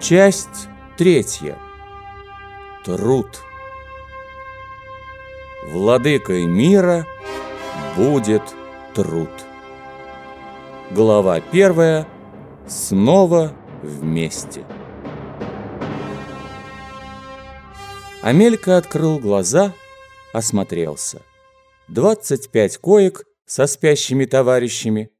Часть третья. Труд. Владыкой мира будет труд. Глава первая. Снова вместе. Амелька открыл глаза, осмотрелся. 25 коек со спящими товарищами,